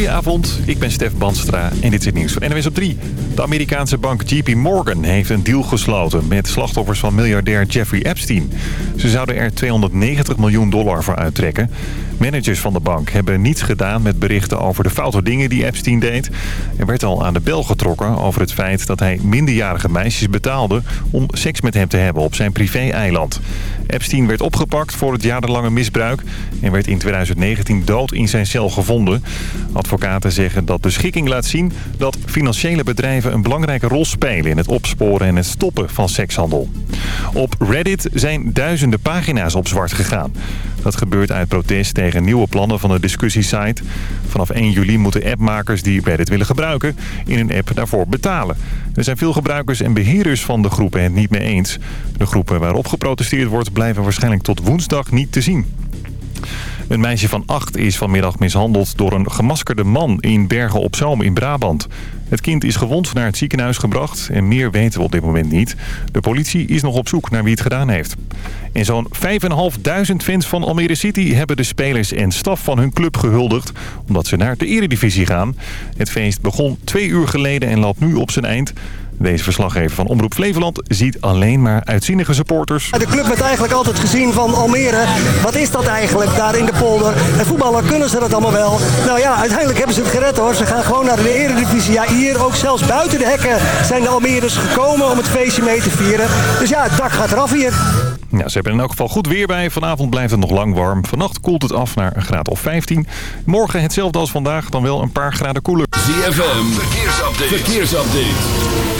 Goedenavond, ik ben Stef Banstra en dit is het nieuws van NWS op 3. De Amerikaanse bank JP Morgan heeft een deal gesloten met slachtoffers van miljardair Jeffrey Epstein. Ze zouden er 290 miljoen dollar voor uittrekken. Managers van de bank hebben niets gedaan met berichten over de foute dingen die Epstein deed. Er werd al aan de bel getrokken over het feit dat hij minderjarige meisjes betaalde om seks met hem te hebben op zijn privé-eiland. Epstein werd opgepakt voor het jarenlange misbruik en werd in 2019 dood in zijn cel gevonden. Advocaten zeggen dat beschikking laat zien dat financiële bedrijven een belangrijke rol spelen in het opsporen en het stoppen van sekshandel. Op Reddit zijn duizenden pagina's op zwart gegaan. Dat gebeurt uit protest tegen nieuwe plannen van de discussiesite. Vanaf 1 juli moeten appmakers die Reddit willen gebruiken in hun app daarvoor betalen. Er zijn veel gebruikers en beheerders van de groepen het niet mee eens. De groepen waarop geprotesteerd wordt blijven waarschijnlijk tot woensdag niet te zien. Een meisje van acht is vanmiddag mishandeld door een gemaskerde man in Bergen op Zoom in Brabant. Het kind is gewond naar het ziekenhuis gebracht en meer weten we op dit moment niet. De politie is nog op zoek naar wie het gedaan heeft. En zo'n 5.500 fans van Almere City hebben de spelers en staf van hun club gehuldigd... omdat ze naar de eredivisie gaan. Het feest begon twee uur geleden en loopt nu op zijn eind. Deze verslaggever van Omroep Flevoland ziet alleen maar uitzinnige supporters. De club werd eigenlijk altijd gezien van Almere. Wat is dat eigenlijk daar in de polder? En voetballen kunnen ze dat allemaal wel. Nou ja, uiteindelijk hebben ze het gered hoor. Ze gaan gewoon naar de eredivisie. Ja, hier ook zelfs buiten de hekken zijn de Almeres gekomen om het feestje mee te vieren. Dus ja, het dak gaat eraf hier. Ja, ze hebben in elk geval goed weer bij. Vanavond blijft het nog lang warm. Vannacht koelt het af naar een graad of 15. Morgen hetzelfde als vandaag, dan wel een paar graden koeler. ZFM, verkeersupdate. verkeersupdate.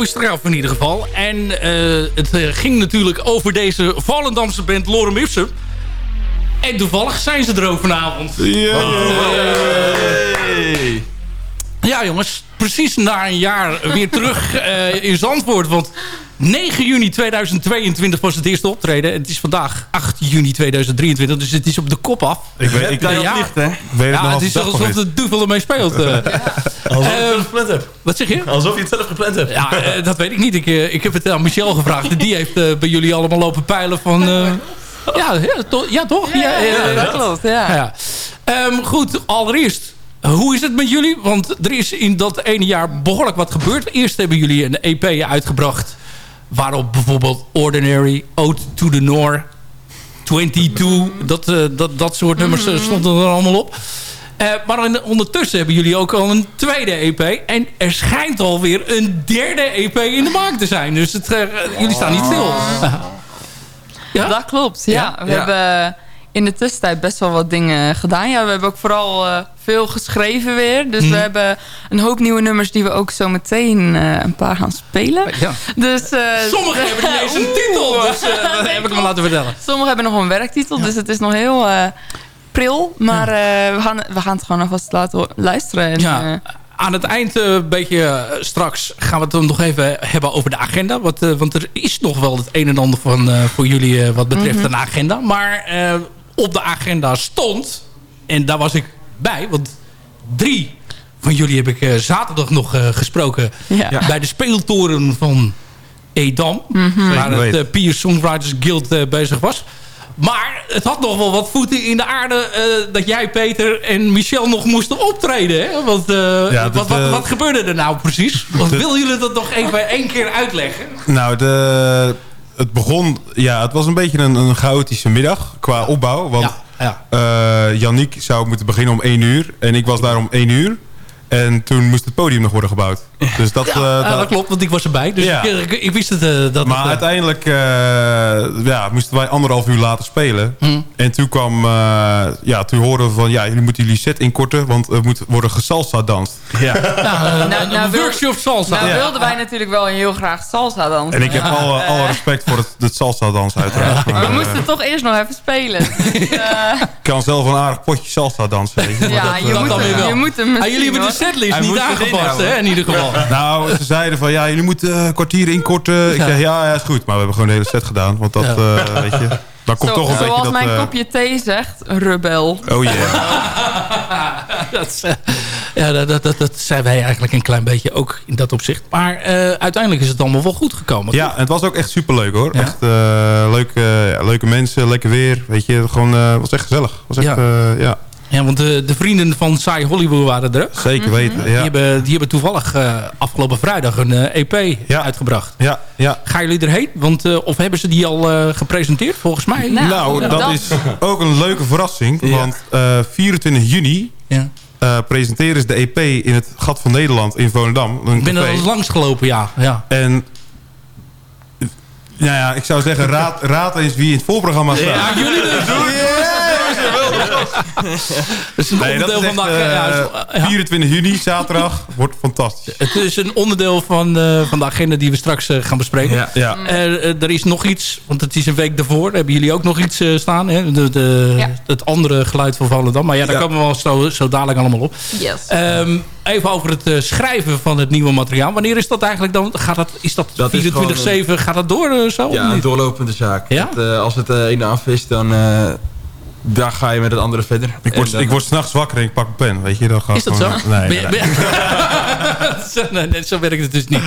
Kop is eraf in ieder geval. En eh, het eh, ging natuurlijk over deze Volendamse band Lorem Ipsum. En toevallig zijn ze er ook vanavond. Ja jongens, precies na een jaar weer terug eh, in Zandvoort. Want 9 juni 2022 was het eerste optreden. Het is vandaag 8 juni 2023, dus het is op de kop af. Ik weet, ik, Ja, licht, hè? Weet Ja, het is alsof de duivel ermee speelt. eh. Alsof je Eh, het zelf gepland hebt. Wat zeg je? Alsof je het zelf gepland hebt. Ja, eh, dat weet ik niet. Ik, eh, ik heb het aan Michel gevraagd. Die heeft eh, bij jullie allemaal lopen peilen van... eh, ja, ja, to- ja, toch? Ja, ja, dat klopt, ja. ja. Ehm, goed, allereerst. Hoe is het met jullie? Want er is in dat ene jaar behoorlijk wat gebeurd. Eerst hebben jullie een EP uitgebracht. Waarop bijvoorbeeld Ordinary, Ode to the Noor, 22, dat, eh, dat, dat soort nummers eh, stonden er allemaal op. Eh, maar in- ondertussen hebben jullie ook al een tweede EP. En er schijnt alweer een derde EP in de maak te zijn. Dus het, jullie staan niet stil. Ja? Dat klopt, ja. Ja? We Ja. hebben in de tussentijd best wel wat dingen gedaan. Ja, we hebben ook vooral eh, veel geschreven weer. Dus Mhm. we hebben een hoop nieuwe nummers die we ook zo meteen eh, een paar gaan spelen. Ja. Dus, eh, Sommigen hebben niet eens een titel. Dus dat heb ik me laten vertellen. Sommigen hebben nog een werktitel, dus het is nog heel pril. Maar we, gaan, we gaan het gewoon alvast laten luisteren. En, Ja. Aan het eind, een beetje straks, gaan we het dan nog even hebben over de agenda. Want, want er is nog wel het een en ander van, voor jullie wat betreft Mhm. een agenda. Maar op de agenda stond, en daar was ik bij, want drie van jullie heb ik eh, zaterdag nog eh, gesproken ja. bij de speeltoren van Edam. Mhm. Waar het eh, Pier Songwriters Guild bezig was. Maar het had nog wel wat voeten in de aarde eh, dat jij, Peter en Michel nog moesten optreden. Hè? Want eh, Ja, wat, dat, wat, wat gebeurde er nou precies? Want willen jullie dat nog even één keer uitleggen? Nou, de, het begon... Ja, het was een beetje een, een chaotische middag qua opbouw. Want Ja, ja. eh Yannick zou moeten beginnen om 1 uur. En ik was daar om 1 uur. En toen moest het podium nog worden gebouwd. Dus dat... eh, Ja, dat- dat klopt, want ik was erbij. Dus Ja. ik, ik, ik wist het. eh, dat Maar het, eh, uiteindelijk eh, ja, moesten wij anderhalf uur later spelen. Hm. En toen kwam... eh, ja, toen hoorden we van... Ja, jullie moeten jullie set inkorten. Want er moet worden gesalsa danst. Ja. nou, eh, Nou, nou workshop salsa. Nou Ja. wilden wij natuurlijk wel heel graag salsa dansen. En ik heb alle, alle respect voor het, het salsa dans uiteraard. Maar, Maar we eh, moesten toch eerst nog even spelen. Dus, eh, ik kan zelf een aardig potje salsa dansen. Weet je. Maar ja, dat, je, eh, dat moet hem, je moet hem Ah, jullie hebben hoor. Setlist Hij niet aangepast, hè, in ieder geval. Nou, ze zeiden van ja, jullie moeten eh, een kwartier inkorten. Ik Ja. zeg ja, ja, is goed. Maar we hebben gewoon de hele set gedaan. Want dat, Ja. eh, weet je, daar komt Zo- toch een beetje zoals dat... mijn eh, kopje thee zegt, rebel. oh yeah. dat, is, ja, dat, dat, dat, dat zijn wij eigenlijk een klein beetje ook in dat opzicht. Maar eh, uiteindelijk is het allemaal wel goed gekomen. Ja, het was ook echt superleuk hoor. Ja? Echt eh, leuke, ja, leuke mensen, lekker weer. Weet je, gewoon, eh, was echt gezellig. Was echt, Ja. ja. Ja, want de, de vrienden van Saai Hollywood waren er. zeker weten. Die, Ja, hebben, die hebben toevallig eh, afgelopen vrijdag een eh, EP Ja. uitgebracht. ja, ja. Gaan jullie erheen? Want, eh, of hebben ze die al eh, gepresenteerd? Volgens mij. Nou, Nou, dat, dat- is ook een leuke verrassing. Ja. Want eh, 24 juni Ja. eh, presenteren ze de EP in het Gat van Nederland in Volendam. Een Ik ben er langs gelopen, ja. ja. En nou ja, ik zou zeggen, raad, raad eens wie in het voorprogramma staat. Ja, jullie dus. Dat is een Nee, dat onderdeel is van echt, de... ja. 24 juni, zaterdag, wordt fantastisch. Het is een onderdeel van, eh, van de agenda die we straks eh, gaan bespreken. Ja, ja. Eh, er is nog iets, want het is een week daarvoor. Hebben jullie ook nog iets staan? Hè? De, de, Ja. Het andere geluid van Volendam. Maar ja, daar Ja. komen we wel zo, zo dadelijk allemaal op. Yes. Ehm, even over het schrijven van het nieuwe materiaal. Wanneer is dat eigenlijk dan? Gaat dat, is dat, Dat is 24-7? Gaat dat door zo? of Ja, een doorlopende zaak. Ja? Het, eh, als het de ene af is, dan eh, daar ga je met het andere verder. Ik word, En dan- ik word s'nachts wakker en ik pak een pen, weet je. Dan gaat Is dat zo? gewoon- Nee, Ben nee, je- nee. ben je- Zo- nee, nee, zo werkt het dus niet.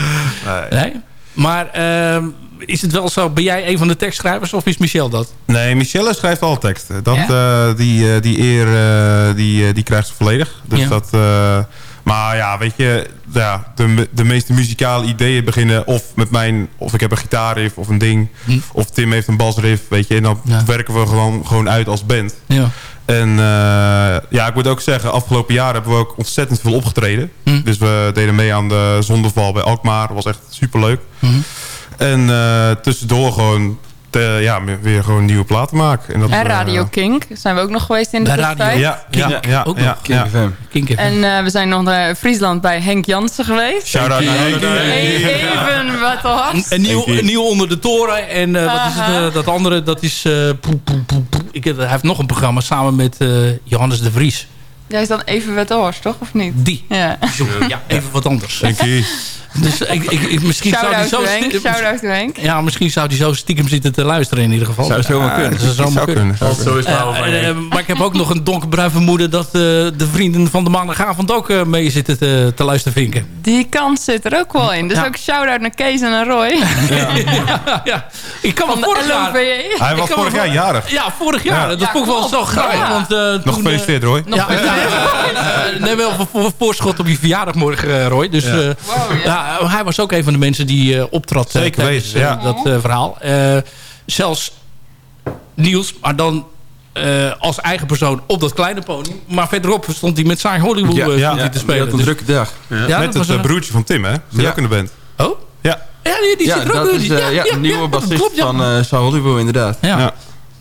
Nee. Nee? Maar ehm, is het wel zo, ben jij een van de tekstschrijvers of is Michel dat? Nee, Michelle schrijft alle teksten. Dat, Ja? eh, die, eh, die eer eh, die, die krijgt ze volledig. Dus Ja. dat, eh, maar ja, weet je, ja, de, de meeste muzikale ideeën beginnen of met mijn... of ik heb een gitaarriff of een ding. Hm. Of Tim heeft een basriff, weet je. En dan Ja. werken we gewoon, gewoon uit als band. Ja. En eh, ja, ik moet ook zeggen, afgelopen jaar hebben we ook ontzettend veel opgetreden. Hm. Dus we deden mee aan de zondeval bij Alkmaar. Dat was echt superleuk. Mhm. En eh, tussendoor gewoon te- ja, weer gewoon nieuwe platen maak. En, dat, En eh, Radio Kink zijn we ook nog geweest in de Bij Radio tussentijd. Ja, ja, ja. Ook ja, nog. FM. Kink even. En eh, we zijn nog naar Friesland bij Henk Jansen geweest. Shout-out naar Henk. Even wat hard. Een nieuw, nieuw onder de toren. En eh, wat is het, eh, dat andere, dat is... eh. Ik, hij heeft nog een programma samen met eh, Johannes de Vries. Jij is dan even wat hard, toch? Of niet? Die. Ja. Ja, even wat anders. Henkie. Dus ik, ik, ik- misschien zou hij zo... Henk. Ja, misschien zou hij zo stiekem zitten te luisteren in ieder geval. Zou zomaar Ja, kunnen. Dat zou zomaar Zou kunnen. zo is, Eh, eh, maar ik heb ook nog een donkerbruin vermoeden... dat eh, de vrienden van de maandagavond ook eh, mee zitten te, te luisteren vinken. Die kans zit er ook wel in. Dus Ja. ook shout-out naar Kees en naar Roy. ja, ja. Ik kan me vorig jaar... LOVE. Hij was vorig jaar jarig. Ja, vorig jaar. Ja. Dat Ja, vond ik wel zo grappig. Ja. Want, eh, Nog gefeliciteerd, eh, Roy. nog ja, ja, neem wel voor, voor voorschot op je verjaardag morgen, eh, Roy. Dus eh, ja, hij was ook een van de mensen die eh, optrad eh, Zeker tijdens, weten, ja. dat eh, verhaal. Eh, zelfs Niels, maar dan eh, als eigen persoon op dat kleine podium. Maar verderop stond hij met Saai Hollywood Ja, ja. Ja, te spelen. had een Dus- drukke dag. ja, Met dat het was een- broertje van Tim, hè? Zit Ja. ook in de band. Oh? Ja. Ja, die, die Ja, zit er ook dat in. ja, een nieuwe bassist klopt, ja. van eh Saul Hollywood inderdaad. Ja. Ja.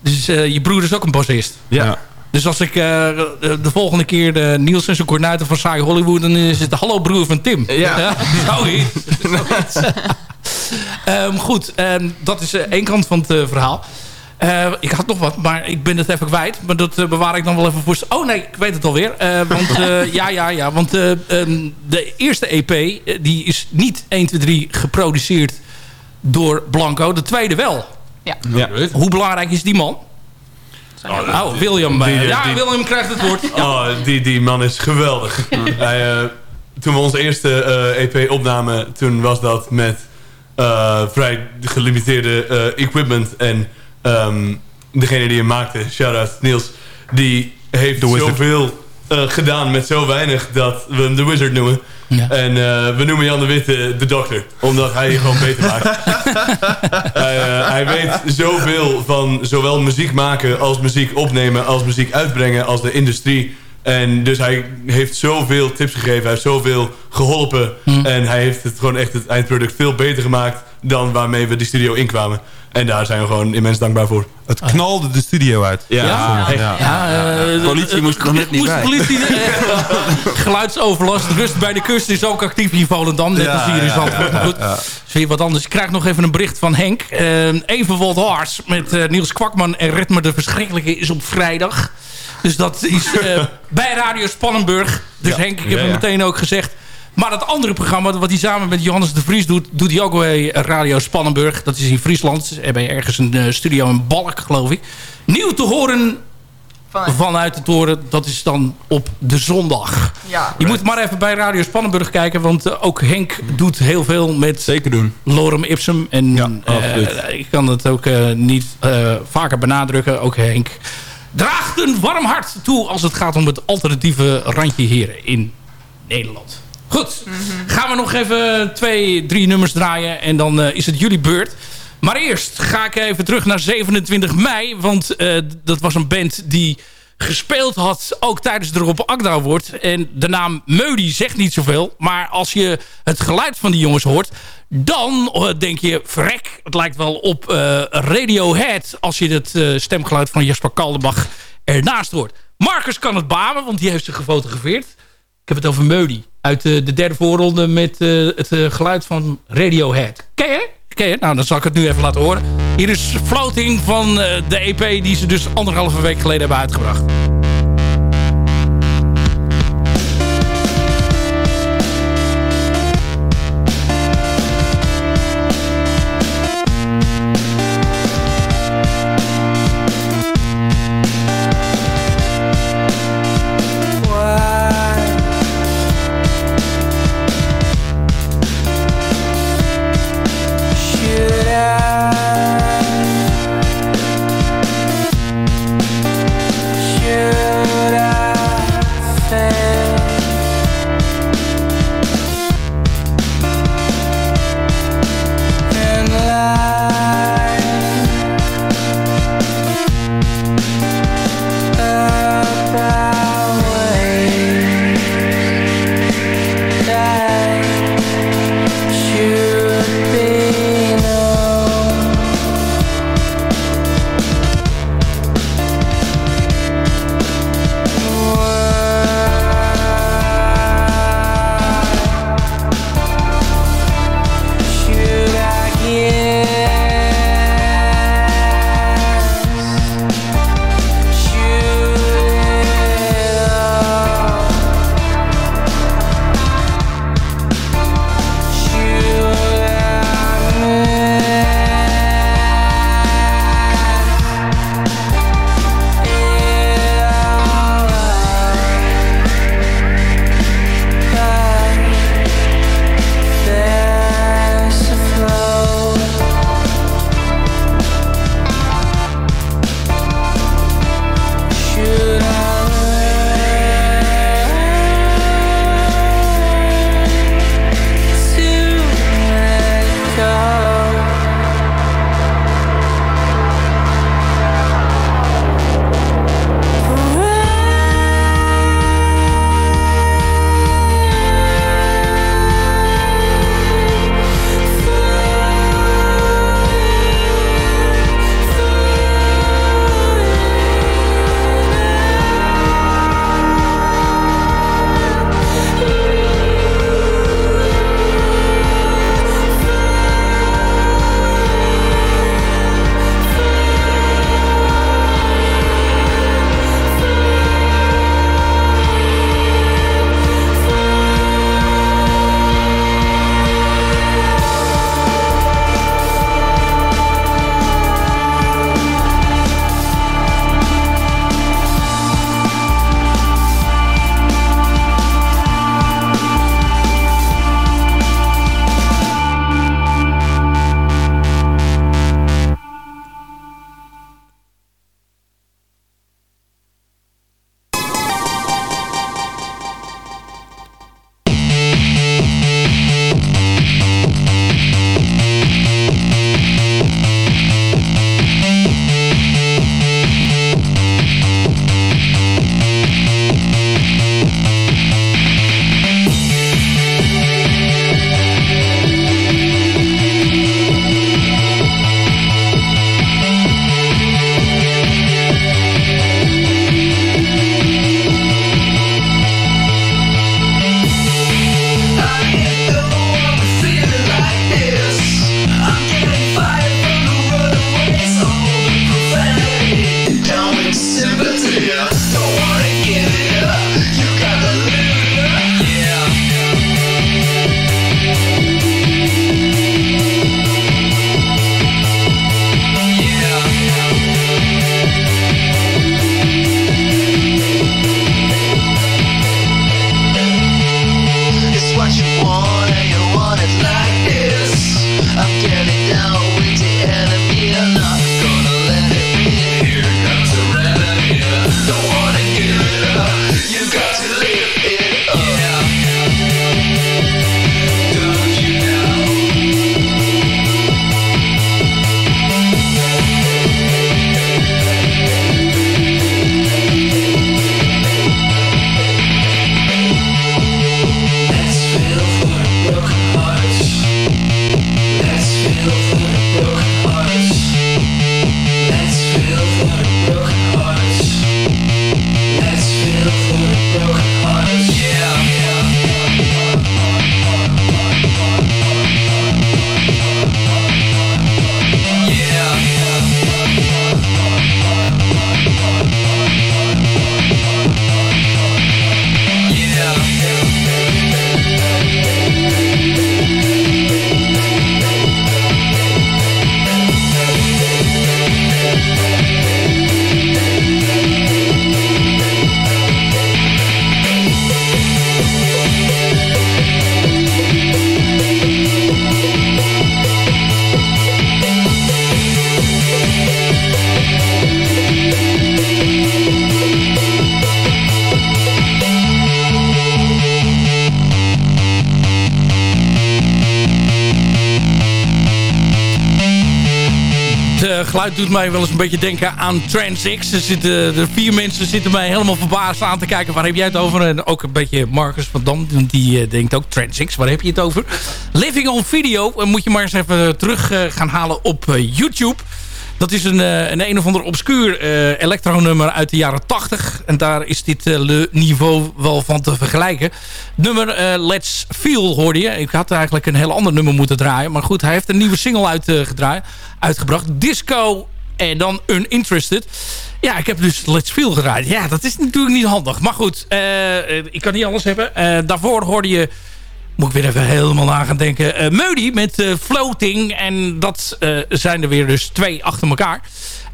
Dus eh, je broer is ook een bassist. Ja. Dus als ik eh, de, de volgende keer de Niels en zijn kornuiten van Saai Hollywood... dan is het de hallo broer van Tim. Ja. zoiets. Zoiets. Ehm, goed, ehm, dat is eh, één kant van het eh, verhaal. Eh, ik had nog wat, maar ik ben het even kwijt. Maar dat eh, bewaar ik dan wel even voor... Oh nee, ik weet het alweer. Eh want eh, ja, ja, ja. Want eh, ehm, de eerste EP, eh, die is niet 1, 2, 3 geproduceerd door Blanco. De tweede wel. Ja. Ja. Hoe belangrijk is die man? Oh, William. eh, die- ja, die- William krijgt het woord. Ja. Oh, die, die man is geweldig. Hij, eh, toen we onze eerste eh, EP opnamen, toen was dat met eh, vrij gelimiteerde eh, equipment. En ehm, degene die hem maakte, shout-out Niels, die heeft zoveel eh, gedaan met zo weinig dat we hem de Wizard noemen. Ja. En eh, we noemen Jan de Witte de dokter. Omdat hij je gewoon beter maakt. hij, eh, hij weet zoveel van zowel muziek maken als muziek opnemen... als muziek uitbrengen als de industrie. En dus hij heeft zoveel tips gegeven. Hij heeft zoveel geholpen. En hij heeft het gewoon echt het eindproduct veel beter gemaakt... dan waarmee we die studio inkwamen. En daar zijn we gewoon immens dankbaar voor. Het knalde de studio uit. Ja. Ja, Ja. ja, eh, Politie moest er nog net niet moest de bij. politie, eh, geluidsoverlast. Rust bij de kust is ook actief hier in Volendam. Net Ja, als hier in ja, Zandvoort. Goed, is weer wat anders. Ik krijg nog even een bericht van Henk. Eh, even wat hars met eh, Niels Kwakman en Ritme de Verschrikkelijke is op vrijdag. Dus dat is eh, bij Radio Spannenburg. Dus Henk, ik heb Ja, hem meteen ook gezegd. Maar dat andere programma, wat hij samen met Johannes de Vries doet... doet hij ook bij Radio Spannenburg. Dat is in Friesland. Ze hebben ergens een eh, studio in Balk, geloof ik. Nieuw te horen Vanuit- vanuit de toren. Dat is dan op de zondag. Ja. Je moet maar even bij Radio Spannenburg kijken. Want eh, ook Henk doet heel veel met Zeker doen. Lorem Ipsum. En Ja, eh, ik kan het ook niet eh, vaker benadrukken. Ook Henk draagt een warm hart toe als het gaat om het alternatieve randje heren in Nederland. Goed, gaan we nog even twee, drie nummers draaien en dan eh, is het jullie beurt. Maar eerst ga ik even terug naar 27 mei, want eh, dat was een band die gespeeld had, ook tijdens de Rob Akda wordt. En de naam Meudi zegt niet zoveel, maar als je het geluid van die jongens hoort, dan eh, denk je, verrek, het lijkt wel op Radiohead als je het stemgeluid van Jasper Kaldenbach ernaast hoort. Marcus kan het bamen, want die heeft zich gefotografeerd. Ik heb het over Meudi. Uit eh, de derde voorronde met eh, het eh, geluid van Radiohead. Ken je? Ken? Nou, dan zal ik het nu even laten horen. Hier is Floating van eh, de EP die ze dus anderhalve week geleden hebben uitgebracht. Geluid doet mij wel eens een beetje denken aan Transix. Er zitten, de vier mensen zitten mij helemaal verbaasd aan te kijken. Waar heb jij het over? En ook een beetje Marcus van Dam. Die eh, denkt ook Transix. Waar heb je het over? Living on Video. eh, moet je maar eens even terug eh, gaan halen op eh, YouTube. Dat is een, eh, een een of ander obscuur eh elektronummer uit de jaren 80. En daar is dit le niveau wel van te vergelijken. Nummer Let's Feel hoorde je. Ik had eigenlijk een heel ander nummer moeten draaien. Maar goed, hij heeft een nieuwe single uitgedraaid, uitgebracht. Disco en dan Uninterested. Ja, ik heb dus Let's Feel gedraaid. Ja, dat is natuurlijk niet handig. Maar goed, ik kan niet alles hebben. Daarvoor hoorde je moet ik weer even helemaal na gaan denken. Uh, met eh, Floating. En dat eh, zijn er weer dus twee achter elkaar.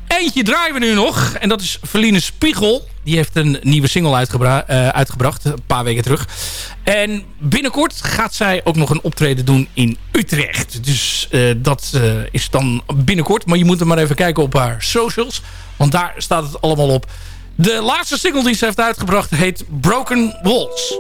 Eentje draaien we nu nog. En dat is Verline Spiegel. Die heeft een nieuwe single uitgebra- uitgebracht. Een paar weken terug. En binnenkort gaat zij ook nog een optreden doen in Utrecht. Dus dat is dan binnenkort. Maar je moet er maar even kijken op haar socials. Want daar staat het allemaal op. De laatste single die ze heeft uitgebracht heet Broken Walls.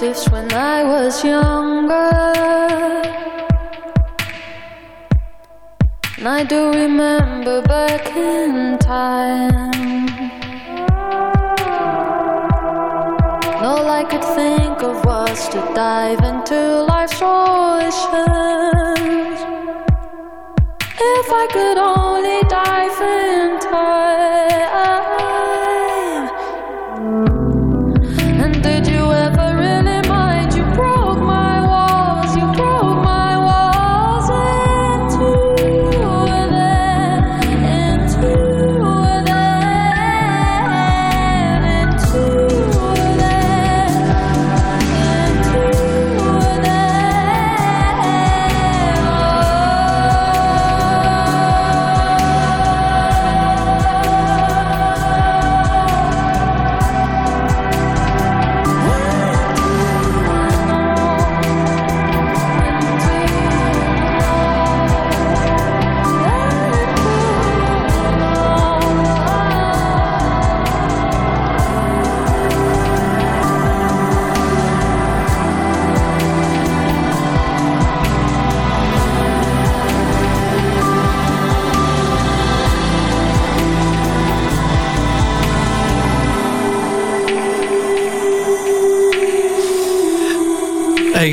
this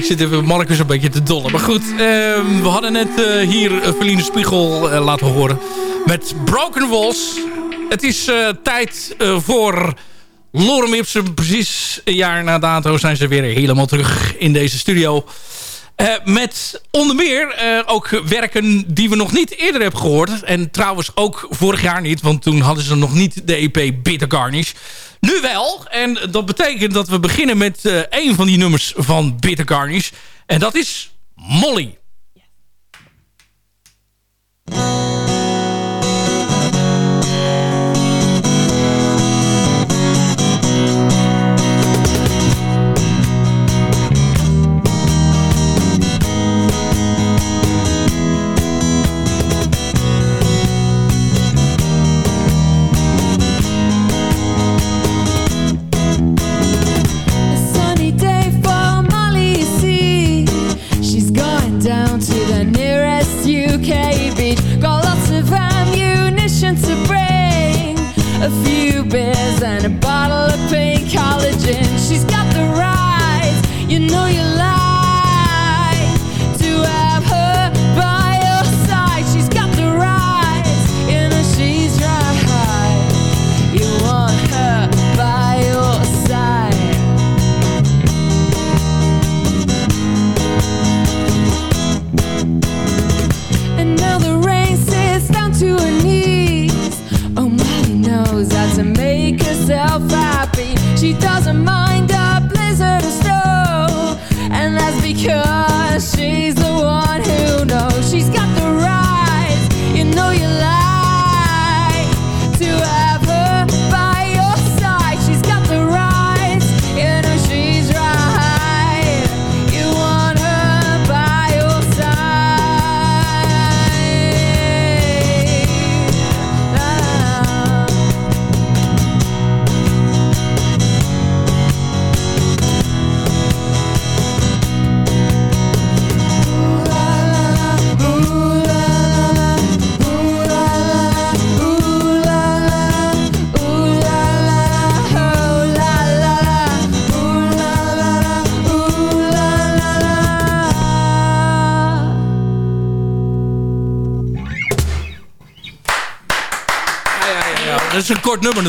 zit even Marcus een beetje te dollen. Maar goed, ehm, we hadden net eh, hier uh, Verline Spiegel eh, laten horen. Met Broken Walls. Het is eh, tijd eh, voor Lorem Ipsum. Precies een jaar na dato zijn ze weer helemaal terug in deze studio. Eh, met onder meer eh, ook werken die we nog niet eerder hebben gehoord. En trouwens ook vorig jaar niet. Want toen hadden ze nog niet de EP Bitter Garnish. Nu wel. En dat betekent dat we beginnen met eh, een van die nummers van Bitter Garnish. En dat is Molly. A few beers and a bottle of pink collagen. She's got the rights, you know you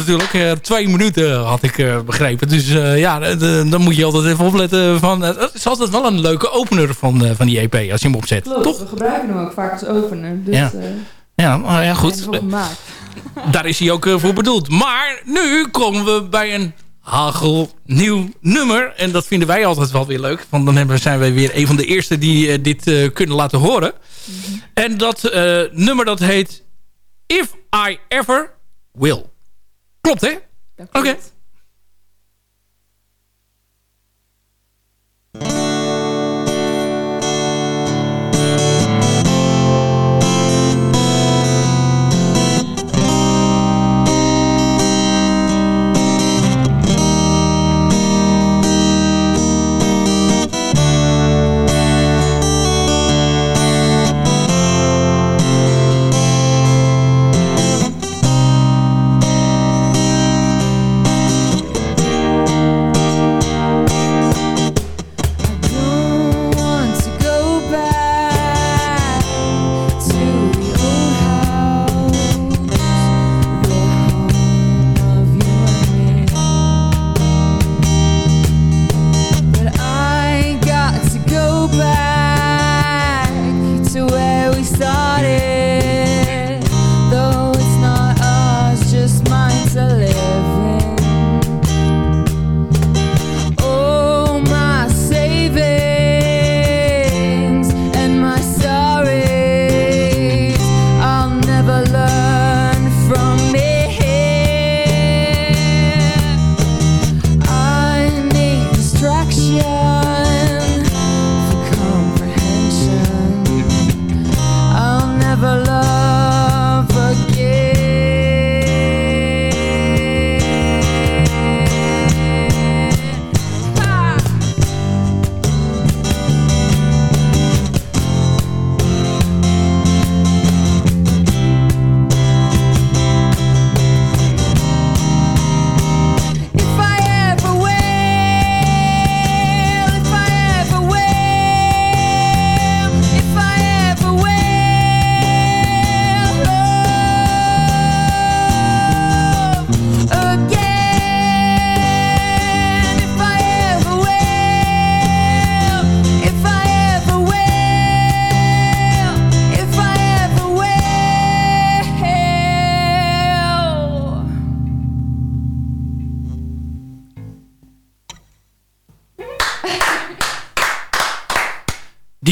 natuurlijk. Eh, twee minuten had ik eh, begrepen. Dus eh, ja, dan moet je altijd even opletten. Van, het is altijd wel een leuke opener van, van die EP als je hem opzet. Klopt, Toch? we gebruiken hem ook vaak als opener. Dus, Ja. Ja, nou ja, goed. Daar is hij ook voor bedoeld. Maar nu komen we bij een hagelnieuw nummer. En dat vinden wij altijd wel weer leuk. Want dan hebben, zijn wij weer een van de eerste die dit kunnen laten horen. En dat nummer dat heet If I Ever Will. Klopt hè? Oké.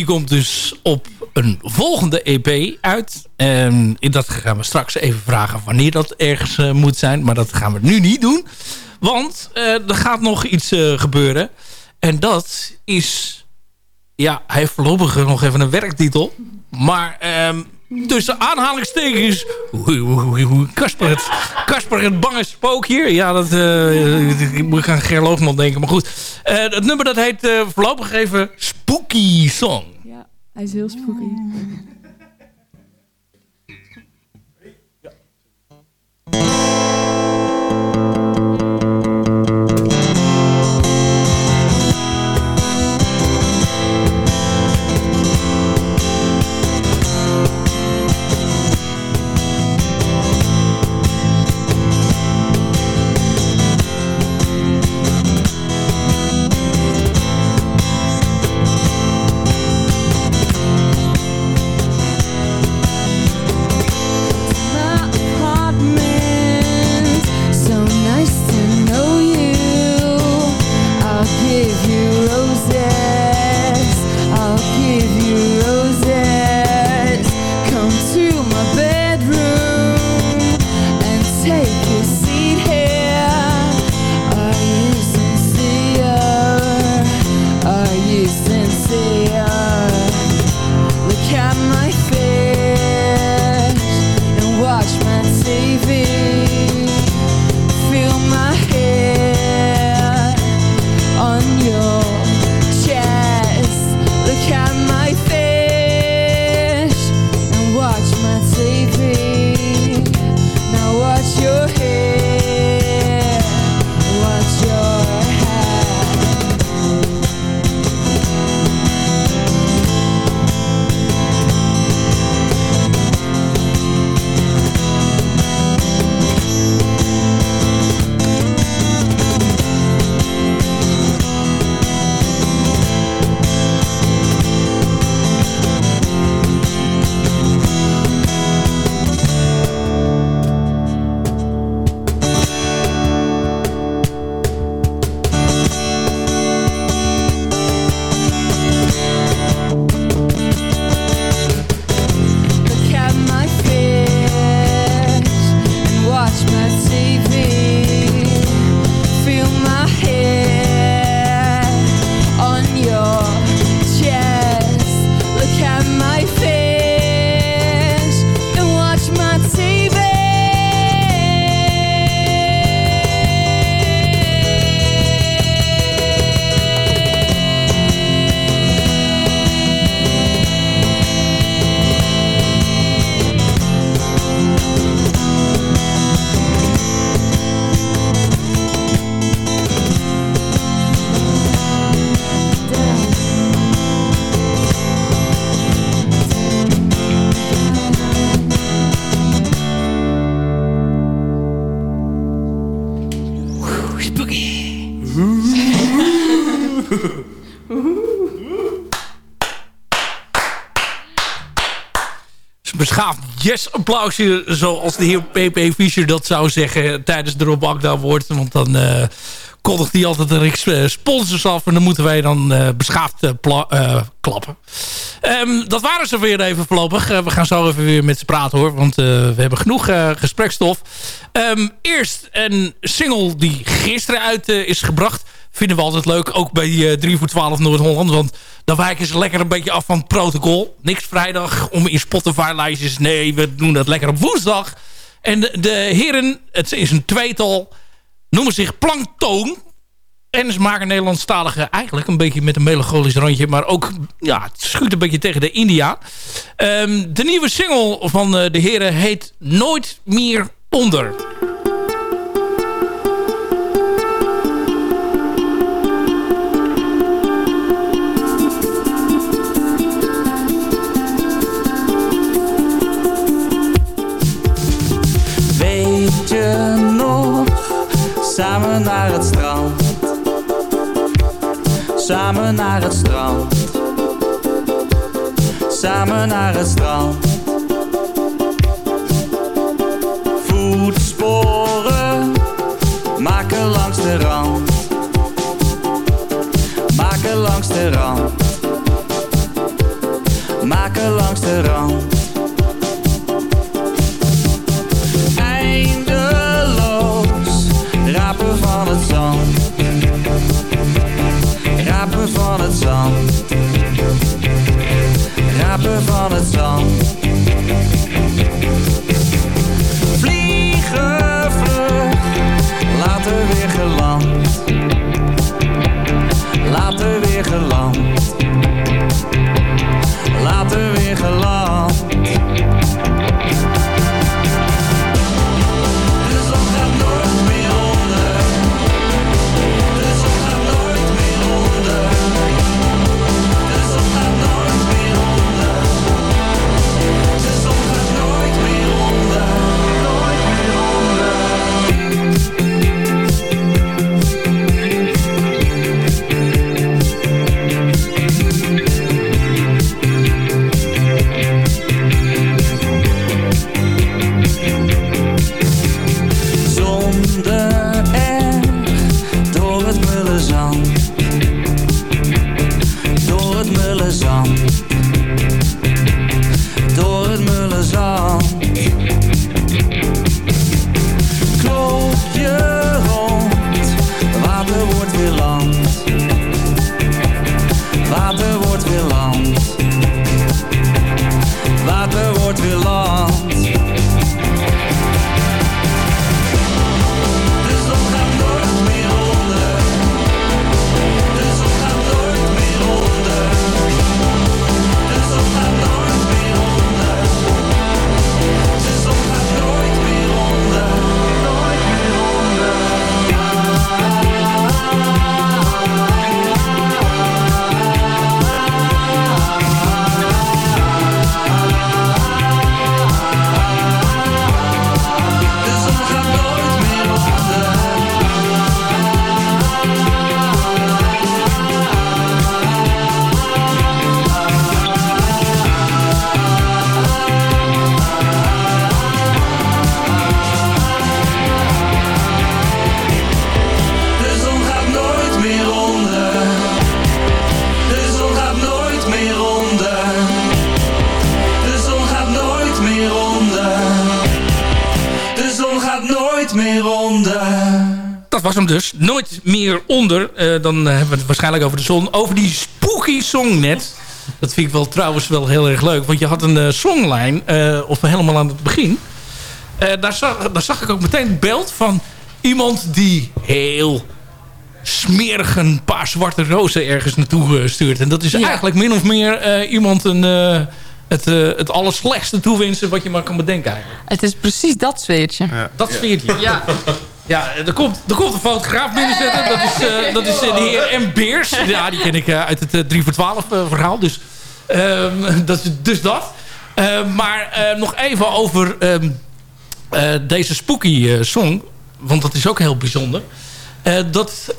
Komt dus op een volgende EP uit. En dat gaan we straks even vragen wanneer dat ergens eh, moet zijn. Maar dat gaan we nu niet doen. Want eh, er gaat nog iets eh, gebeuren. En dat is... Ja, hij heeft voorlopig nog even een werktitel. Maar ehm, tussen aanhalingstekens... Kasper het, het bange spook hier. Ja, dat, ik moet aan Ger Loogman denken. Maar goed, het nummer dat heet voorlopig even Spooky Song. Hij is heel spooky. Beschaafd yes-applausje, zoals de heer P.P. Fischer dat zou zeggen tijdens de Rob Agda woord. Want dan eh kondigt hij altijd een reeks eh, sponsors af en dan moeten wij dan eh, beschaafd klappen. Ehm, dat waren ze weer even voorlopig. We gaan zo even weer met ze praten hoor, want we hebben genoeg gesprekstof. Ehm, eerst een single die gisteren uit is gebracht. Vinden we altijd leuk, ook bij eh 3 voor 12 Noord-Holland. Want dan wijken ze lekker een beetje af van protocol. Niks vrijdag om in Spotify-lijstjes. Nee, we doen dat lekker op woensdag. En de, de heren, het is een tweetal, noemen zich Planktoon. En ze maken Nederlandstalige eigenlijk een beetje met een melancholisch randje. Maar ook, ja, het schuurt een beetje tegen de India. Ehm, de nieuwe single van eh, de heren heet Nooit meer onder. Nog, samen naar het strand. Samen naar het strand. Samen naar het strand. Voetsporen Maken langs de rand. Maken langs de rand. Maken langs de rand meer onder. Eh, dan eh, hebben we het waarschijnlijk over de zon. Over die spooky song net. Dat vind ik wel trouwens wel heel erg leuk. Want je had een eh, songlijn. eh, of helemaal aan het begin. Eh, daar, zag, daar zag ik ook meteen het beeld van iemand die heel smerig een paar zwarte rozen ergens naartoe stuurt. En dat is eigenlijk min of meer eh, iemand een, eh, het, eh, het allerslechtste toewensen wat je maar kan bedenken eigenlijk. Het is precies dat sfeertje. Dat sfeertje. Ja. Ja, er komt, er komt een fotograaf binnenzetten. Dat is, eh, dat is eh, de heer M. Beers. Ja, die ken ik eh, uit het eh, 3 voor 12 eh, verhaal. Dus, ehm, dat is dus dat. Maar nog even over ehm, eh, deze spooky song. Want dat is ook heel bijzonder. Dat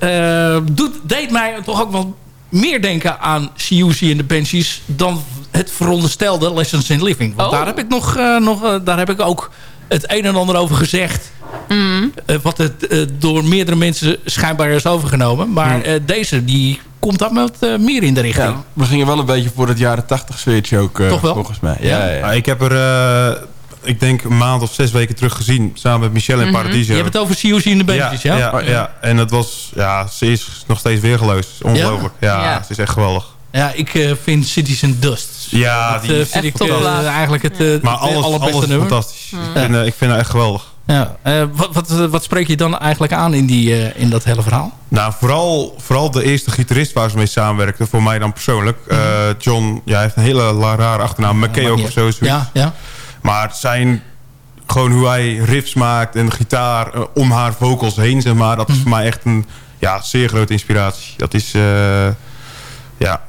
doet, deed mij toch ook wel meer denken aan Siouxsie en de Banshees... dan het veronderstelde Lessons in Living. Want Oh. daar, heb ik nog, nog, daar heb ik ook het een en ander over gezegd. Mm. Eh, wat het eh, door meerdere mensen schijnbaar is overgenomen. Maar eh, deze die komt met eh, meer in de richting. Ja, we gingen wel een beetje voor het jaren 80 sfeertje ook, Toch wel? volgens mij. Ja. Ja, ja, ja. Ja, ik heb er, eh, ik denk een maand of zes weken terug gezien. Samen met Michel in Mhm. Paradiso. Je hebt het over Siouxsie en de Banshees, ja? Ja, ja, en het was, ja, ze is nog steeds weergeloos. Ongelooflijk. Ja, Ja. ze is echt geweldig. Ja, ik eh, vind Citizen Dust. Ja, dat die eh, is vind ik echt eh, eigenlijk het, Maar het alles, allerbeste alles is nummer. fantastisch. Ja. Ik, vind, eh, ik vind haar echt geweldig. Ja. eh, wat, wat, wat spreek je dan eigenlijk aan in, die, eh, in dat hele verhaal? Nou, vooral, vooral de eerste gitarist waar ze mee samenwerkte, voor mij dan persoonlijk. Eh, John, ja, hij heeft een hele rare achternaam. McKay ook of zo. Ja, ja. Maar zijn, gewoon hoe hij riffs maakt en de gitaar om haar vocals heen, zeg maar. Dat is voor mij echt een ja, zeer grote inspiratie. Dat is, eh, ja.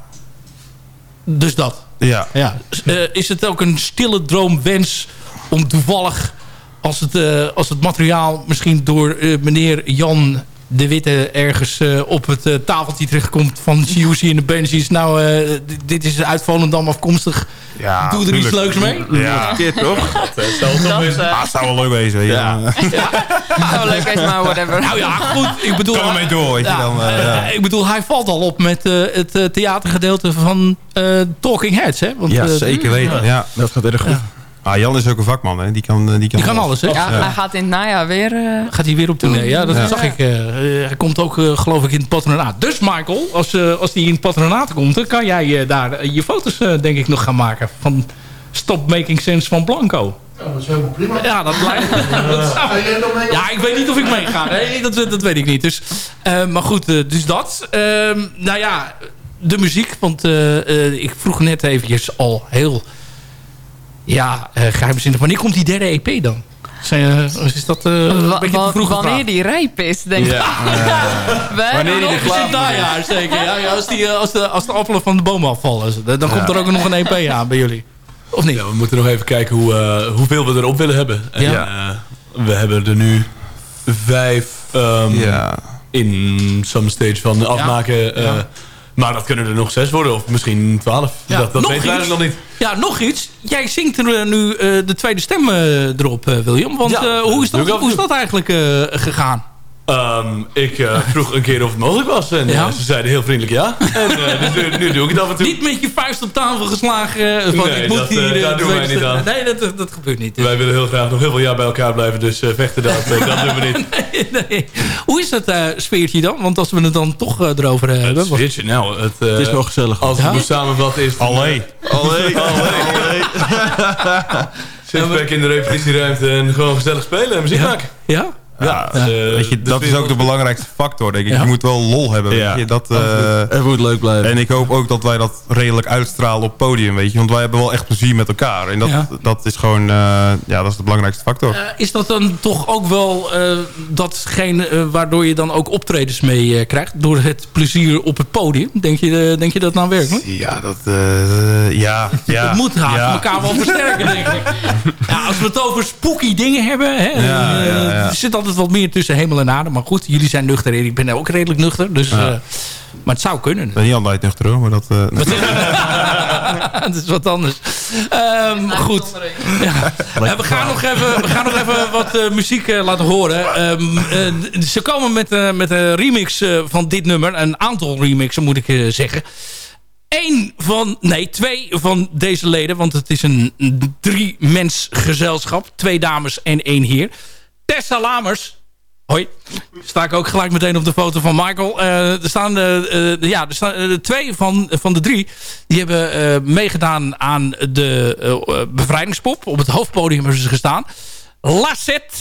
Dus dat. Ja. Ja. Eh, is het ook een stille droomwens om toevallig... als het, eh, als het materiaal misschien door eh, meneer Jan de Witte... ergens eh, op het eh, tafeltje terechtkomt van Siouxsie en de Banshees... nou, eh, dit is uit Volendam afkomstig. Ja, Doe er iets leuks mee? Ja. Keer toch? Dat zou Dat, eh, Ah, zou wel leuk wezen. Ja. zou leuk zijn, maar whatever. Nou ja, goed. Ik bedoel, Kan ermee door, weet je dan. ik bedoel, hij valt al op met eh, het theatergedeelte van eh, Talking Heads. Hè? Want, ja, zeker weten. Ja. Dat gaat erg goed. Ah, Jan is ook een vakman, hè. Die kan, eh, die kan, Die kan alles, hè? Ja, hij gaat in het najaar weer... eh, Gaat hij weer op tournee? Ja, dat Ja. zag ik. eh, hij komt ook, geloof ik, in het patronaat. Dus Michael, als, eh, als hij in het patronaat komt... dan kan jij daar je foto's, denk ik, nog gaan maken. Van Stop Making Sense van Blanco. dat is helemaal prima. Ja, dat lijkt Ja, ik weet niet of ik meega. Nee, dat, dat weet ik niet. Dus, eh, maar goed, dus dat. Ehm, nou ja, de muziek. Want eh, eh, ik vroeg net eventjes al heel... Ja, eh geheimzinnig. Wanneer komt die derde EP dan? Zijn, eh, is dat eh, een beetje te wa- vroeg wanneer die rijp is, denk ik. Wij- Wanneer die klaar in het najaar, zeker. Ja, ja, als, die, als, de, als de appelen van de boom afvallen. Dan dan komt er ook nog een EP aan bij jullie. Of niet? Ja, we moeten nog even kijken hoe, eh, hoeveel we erop willen hebben. En, Ja. eh, we hebben er nu vijf ehm, Ja. in some stage van afmaken. Maar dat kunnen er nog zes worden, of misschien twaalf. Ja, dat dat weten eigenlijk nog niet. Ja, nog iets. Jij zingt er eh, nu eh, de tweede stem eh, erop, William. Want Ja, hoe, is dat, hoe is dat eigenlijk gegaan? Ehm, ik eh, vroeg een keer of het mogelijk was. En Ja. eh, ze zeiden heel vriendelijk ja. En eh, dus nu, nu doe ik het af en toe. Niet met je vuist op tafel geslagen. eh, Van, Nee, ik moet dat, hier, daar doen wij niet aan. Nee, dat, dat gebeurt niet. Dus- Wij willen heel graag nog heel veel jaar bij elkaar blijven. Dus eh, vechten dat, dat doen we niet. nee. Hoe is dat eh, sfeertje dan? Want als we het dan toch eh, erover hebben. Je, nou, het, eh, Het is wel gezellig. Als ik Ja? moet samenvatten is... het- Allee. Allee. Sixpack in de repetitieruimte en gewoon gezellig spelen en muziek maken. Ja? Ja, Ja, eh, eh, weet je, de dat is ook de belangrijkste factor, denk ik. Ja. Je moet wel lol hebben, Ja. weet je. Dat, eh, Het moet leuk blijven. en ik hoop ook dat wij dat redelijk uitstralen op podium, weet je. Want wij hebben wel echt plezier met elkaar. En dat, Ja. dat is gewoon, eh, ja, dat is de belangrijkste factor. Eh, is dat dan toch ook wel eh, datgene eh, waardoor je dan ook optredens mee eh, krijgt? Door het plezier op het podium? Denk je, denk je dat nou werkelijk? Ja, dat, eh, ja, ja. het moet haast ja. elkaar wel versterken, denk ik. Ja, als we het over spooky dingen hebben... Hè, Ja, eh, altijd wat meer tussen hemel en aarde. Maar goed, jullie zijn nuchter en ik ben ook redelijk nuchter. Dus, eh, maar het zou kunnen. Ik ben niet altijd nuchter hoor, maar dat... eh, nee. dat is wat anders. Ehm, goed. Ja. Eh, we, gaan nog even, we gaan nog even wat eh, muziek eh, laten horen. Ehm, eh, ze komen met, met een remix eh, van dit nummer. Een aantal remixen moet ik eh, zeggen. Eén van, nee, twee van deze leden. Want het is een drie-mens gezelschap. Twee dames en één heer. Tessa Lamers. Hoi. Sta ik ook gelijk meteen op de foto van Michael. Eh, er staan, uh, ja, er staan twee van, van de drie. Die hebben meegedaan aan de bevrijdingspop. Op het hoofdpodium hebben ze gestaan. Lassette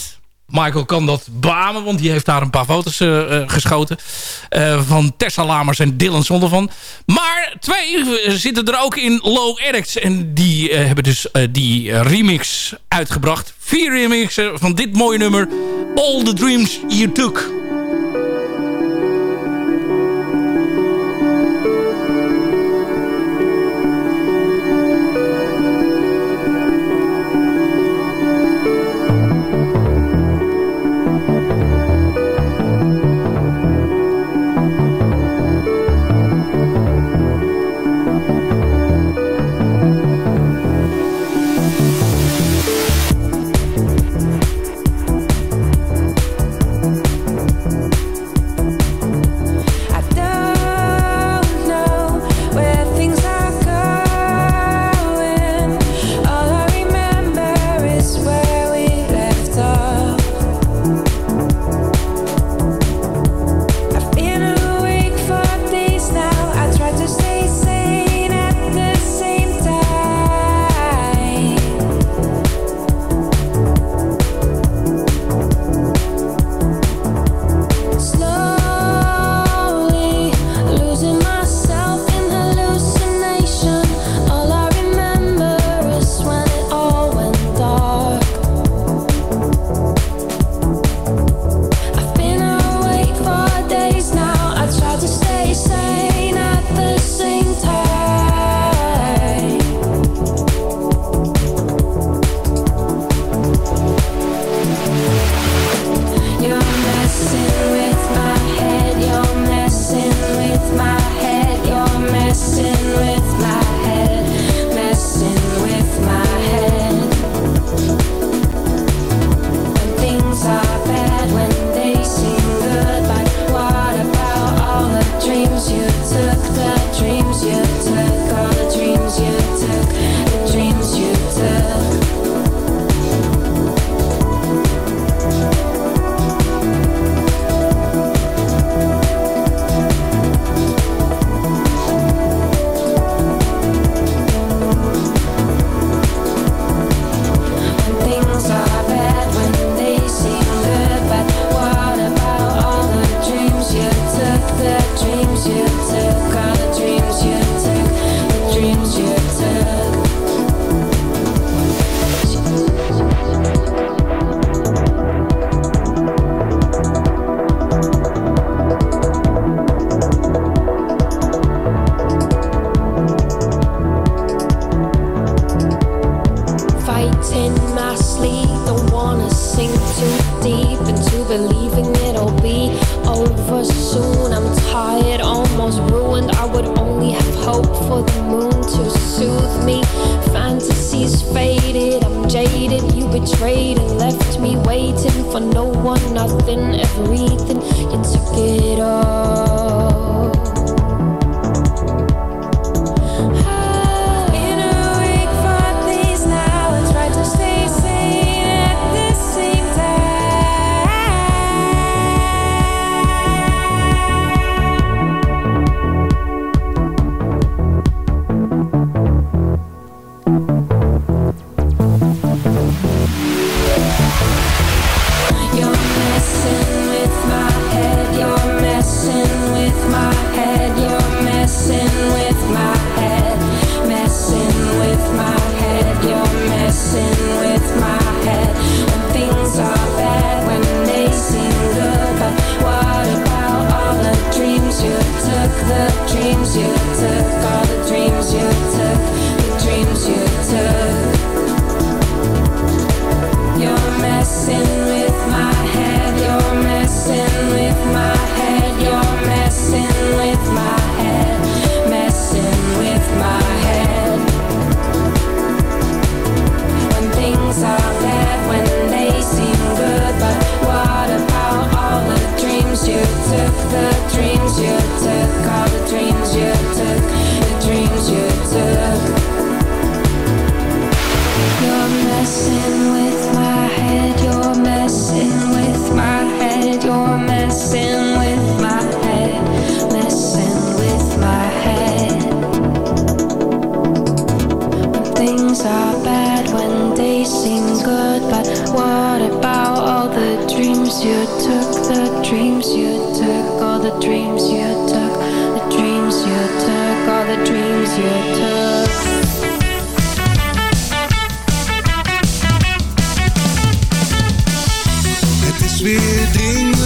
Michael kan dat beamen, want hij heeft daar een paar foto's eh, eh, geschoten. Eh, van Tessa Lamers en Dylan Zondervan. Maar twee zitten er ook in Low Eric's. En die hebben dus die remix uitgebracht. Vier remixen van dit mooie nummer. All the Dreams You Took.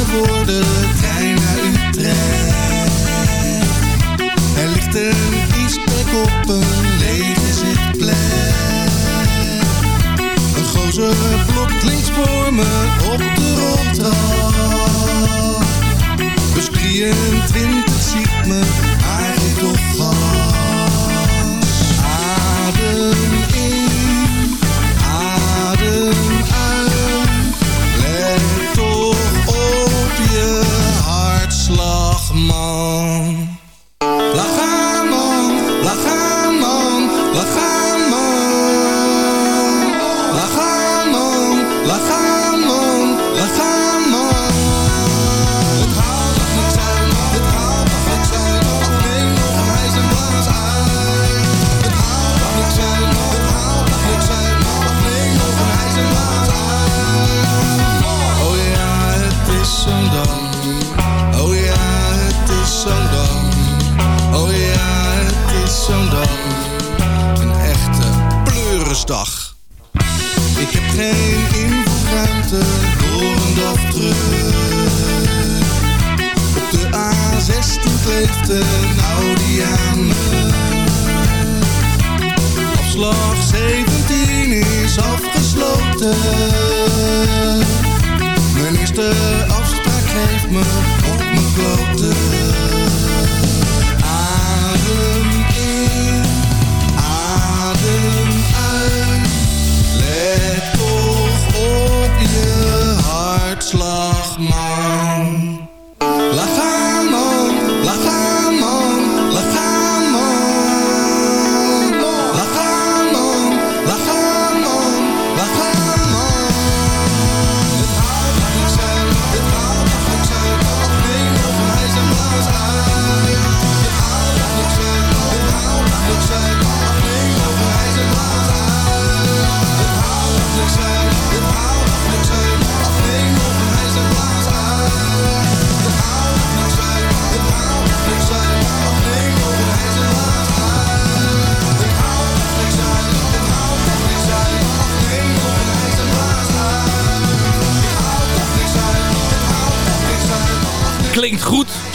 voor de trein naar Utrecht. Er ligt een viesplek op een lege zitplek. Een gozer blokt links voor me op de roltrap. Dus 23 ziet me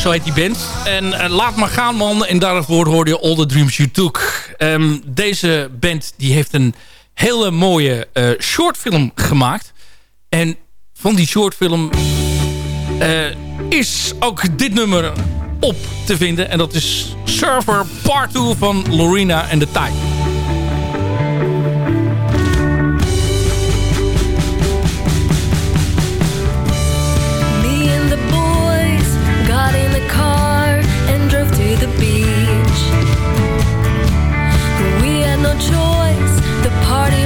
zo heet die band. En eh, Laat maar gaan man. En daarvoor hoorde je All the Dreams You Took. Ehm, deze band die heeft een hele mooie eh, shortfilm gemaakt. En van die shortfilm eh, is ook dit nummer op te vinden. En dat is Server Part 2 van Lorena en de Tide. choice. The party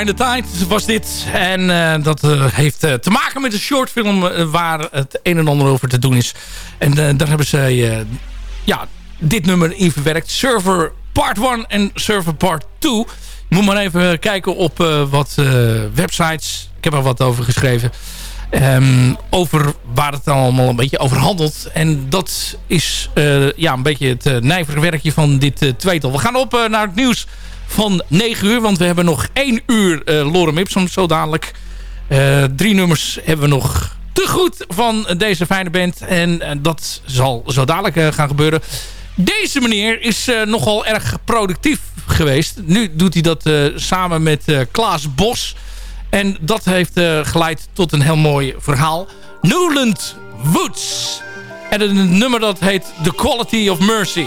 In de tijd was dit. En eh, dat eh, heeft eh, te maken met een shortfilm waar het een en ander over te doen is. En daar hebben ze ja, dit nummer in verwerkt. Server Part 1 en Server Part 2. Je moet maar even kijken op wat websites. Ik heb er wat over geschreven. Ehm, over waar het dan allemaal een beetje over handelt. En dat is eh, ja, een beetje het uh, nijvere werkje van dit eh, tweetal. We gaan op eh, naar het nieuws van 9 uur. Want we hebben nog 1 uur eh Lorem Ipsum zo dadelijk. Eh, drie nummers hebben we nog te goed van deze fijne band. En eh, dat zal zo dadelijk eh, gaan gebeuren. Deze meneer is eh, nogal erg productief geweest. Nu doet hij dat eh, samen met eh, Klaas Bos. En dat heeft eh, geleid tot een heel mooi verhaal. Newland Woods. En een nummer dat heet The Quality of Mercy.